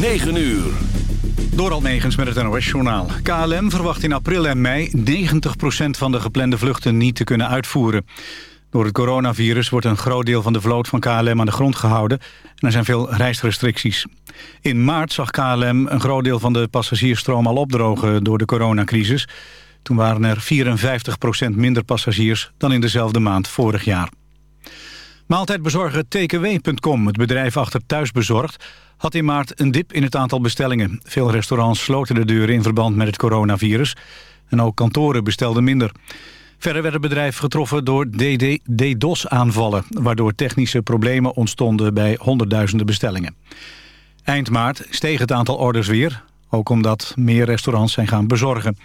9 uur. Door Almegens met het NOS-journaal. KLM verwacht in april en mei 90% van de geplande vluchten niet te kunnen uitvoeren. Door het coronavirus wordt een groot deel van de vloot van KLM aan de grond gehouden... en er zijn veel reisrestricties. In maart zag KLM een groot deel van de passagiersstroom al opdrogen door de coronacrisis. Toen waren er 54% minder passagiers dan in dezelfde maand vorig jaar. Maaltijdbezorger Takeaway.com, het bedrijf achter Thuisbezorgd... had in maart een dip in het aantal bestellingen. Veel restaurants sloten de deuren in verband met het coronavirus. En ook kantoren bestelden minder. Verder werd het bedrijf getroffen door DDoS-aanvallen... waardoor technische problemen ontstonden bij honderdduizenden bestellingen. Eind maart steeg het aantal orders weer... ook omdat meer restaurants zijn gaan bezorgen.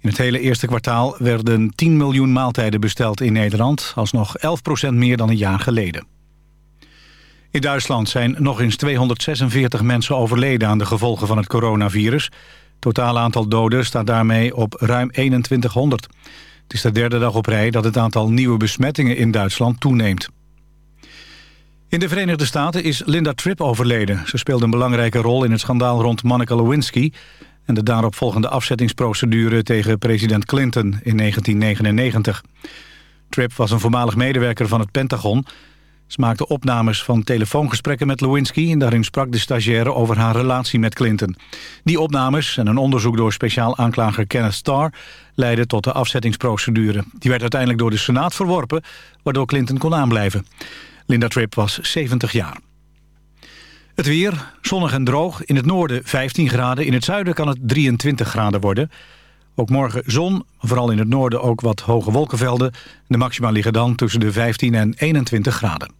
In het hele eerste kwartaal werden 10 miljoen maaltijden besteld in Nederland... alsnog 11% meer dan een jaar geleden. In Duitsland zijn nog eens 246 mensen overleden aan de gevolgen van het coronavirus. Het totaal aantal doden staat daarmee op ruim 2100. Het is de derde dag op rij dat het aantal nieuwe besmettingen in Duitsland toeneemt. In de Verenigde Staten is Linda Tripp overleden. Ze speelde een belangrijke rol in het schandaal rond Monica Lewinsky... en de daaropvolgende afzettingsprocedure tegen president Clinton in 1999. Tripp was een voormalig medewerker van het Pentagon... Ze maakte opnames van telefoongesprekken met Lewinsky... en daarin sprak de stagiaire over haar relatie met Clinton. Die opnames en een onderzoek door speciaal aanklager Kenneth Starr... leidden tot de afzettingsprocedure. Die werd uiteindelijk door de Senaat verworpen... waardoor Clinton kon aanblijven. Linda Tripp was 70 jaar. Het weer, zonnig en droog. In het noorden 15 graden. In het zuiden kan het 23 graden worden. Ook morgen zon, vooral in het noorden ook wat hoge wolkenvelden. De maxima liggen dan tussen de 15 en 21 graden.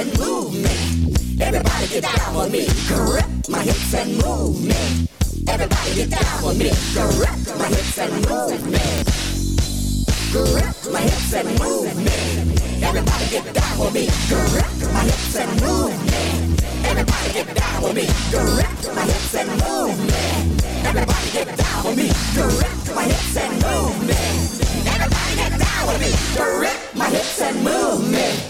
And move me. Everybody get down with me. Grip my hips and move me. Everybody get down with me. Grip my hips and move me. Grip my hips and move me. Everybody get down with me. Grip my hips and move me. Everybody get down with me. Grip my hips and move me. Everybody get down with me. Grip my hips and move me. Everybody get down with me. Grip my hips and move me.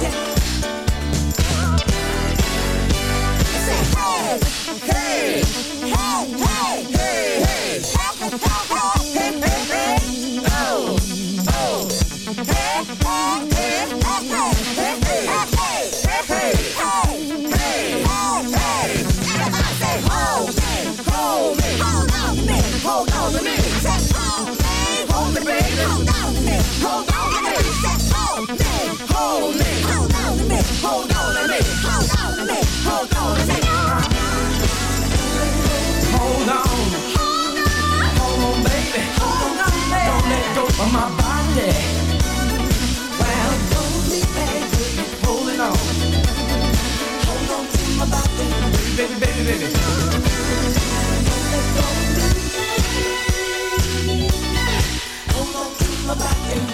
Yeah. Baby, baby, baby. Hold on to.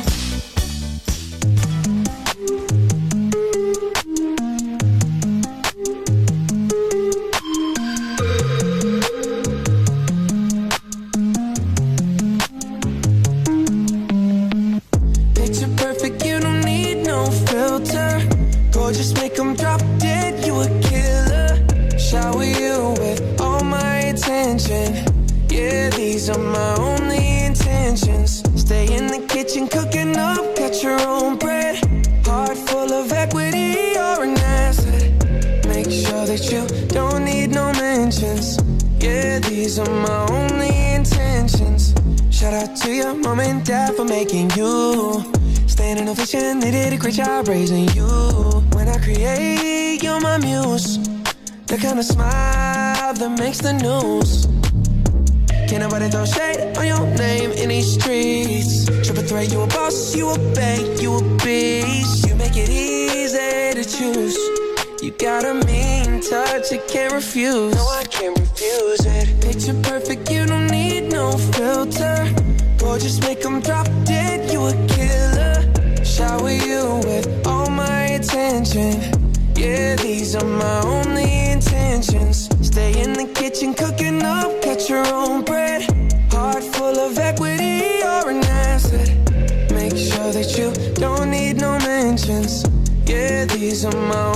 Got a mean touch, I can't refuse. No, I can't refuse it. Picture perfect, you don't need no filter. Gorgeous, make 'em drop dead, you a killer. Shower you with all my attention. Yeah, these are my only intentions. Stay in the kitchen, cooking up, cut your own bread. Heart full of equity, you're an asset. Make sure that you don't need no mentions. Yeah, these are my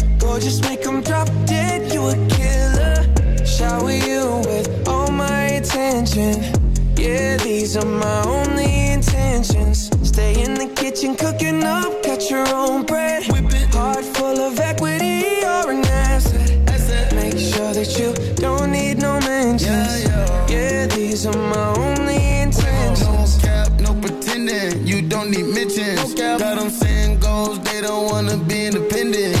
Gorgeous, make 'em drop dead, you a killer. Shower you with all my attention. Yeah, these are my only intentions. Stay in the kitchen, cooking up, cut your own bread. Heart full of equity, you're an asset. Make sure that you don't need no mentions. Yeah, these are my only intentions. No cap, no pretending. You don't need mentions. Got them saying goals, they don't wanna be independent.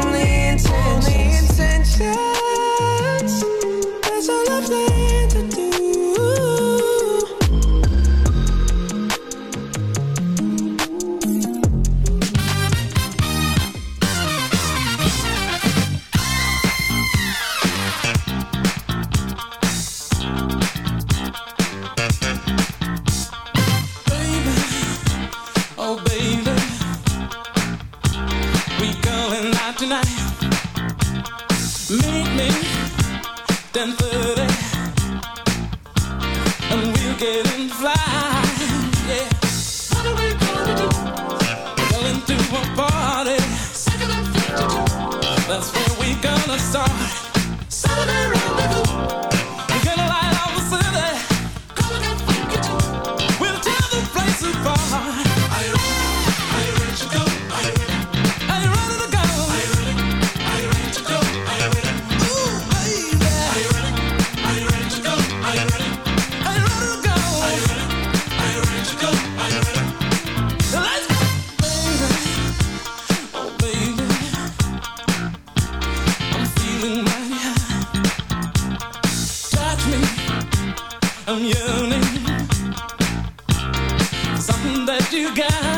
that you got.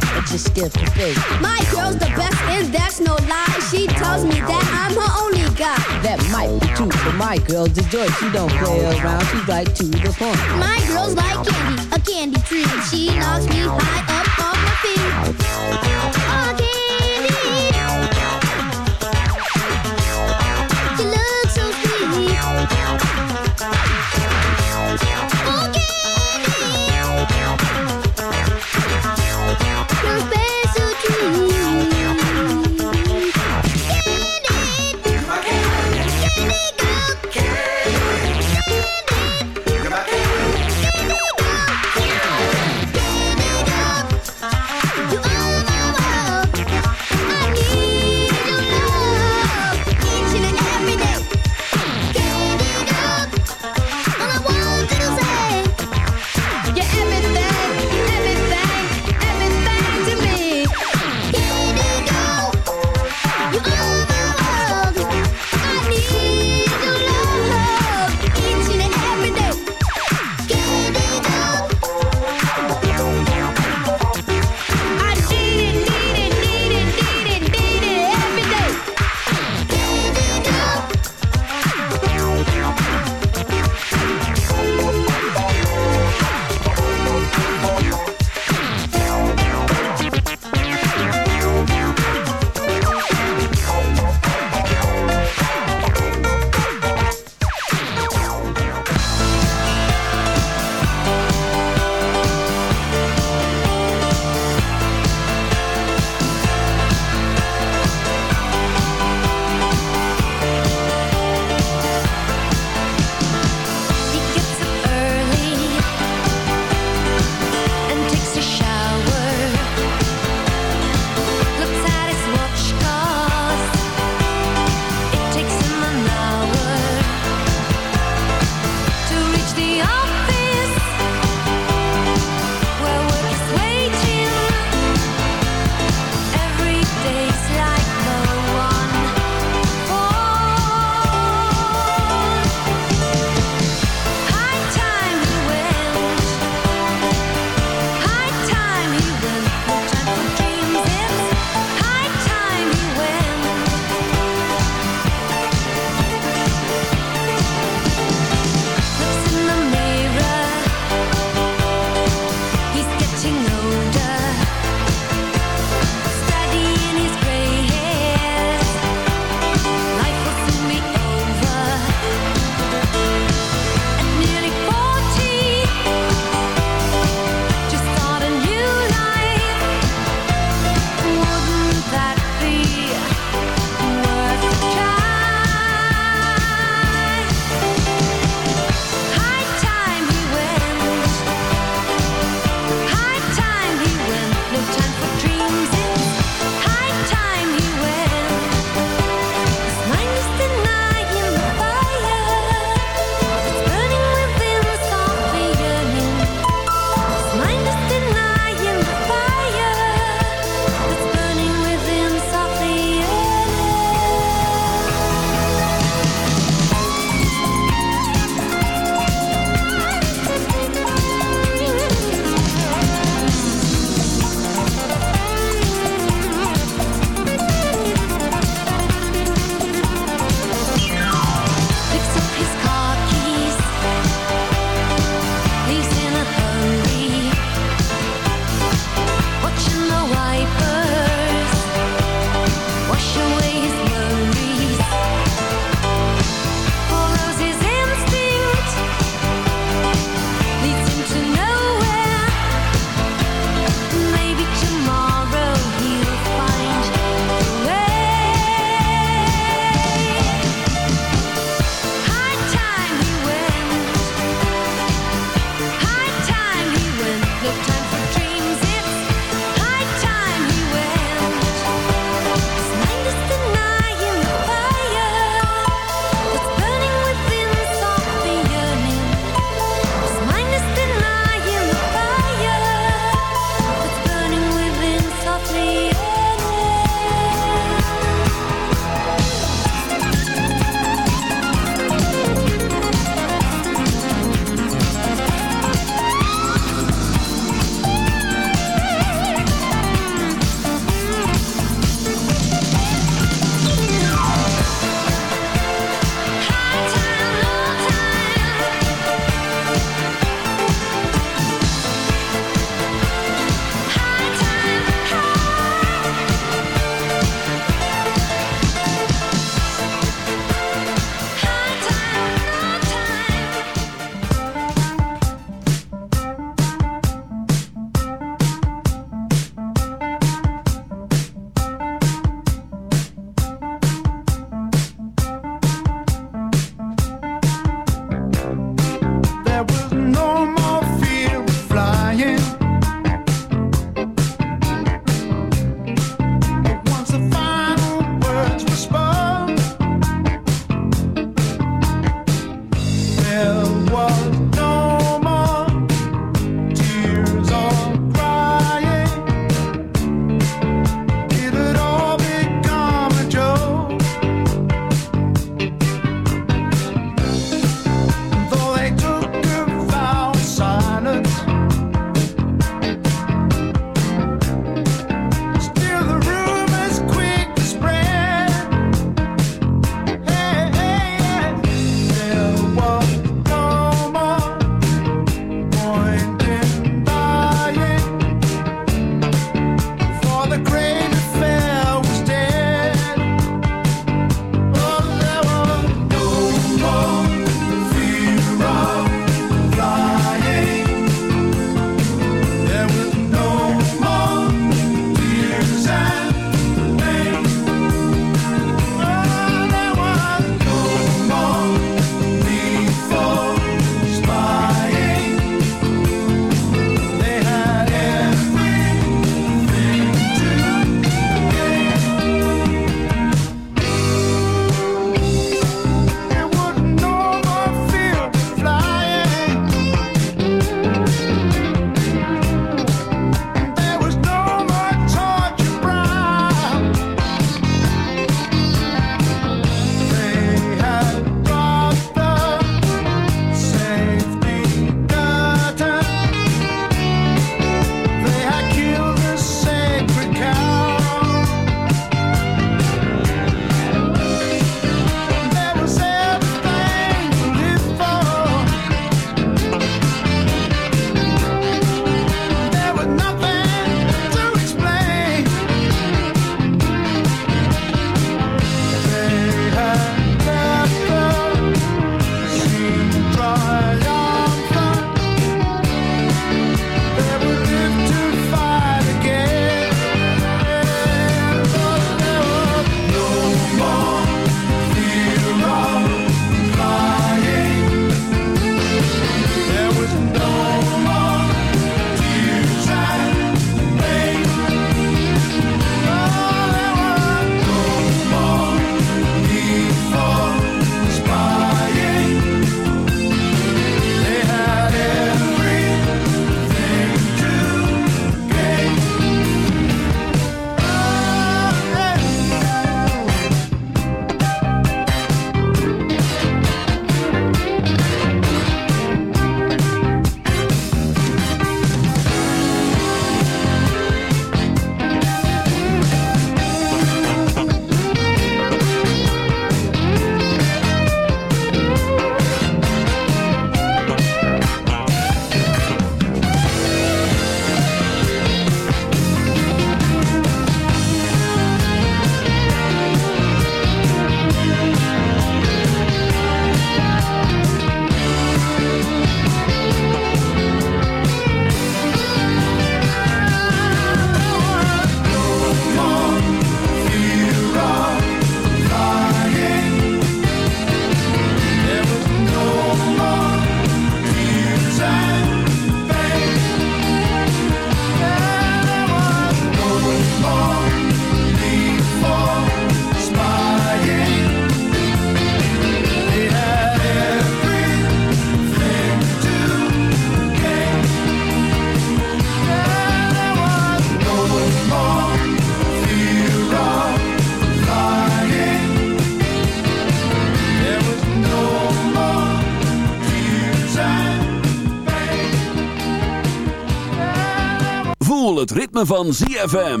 Het ritme van ZFM.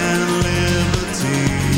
and liberty.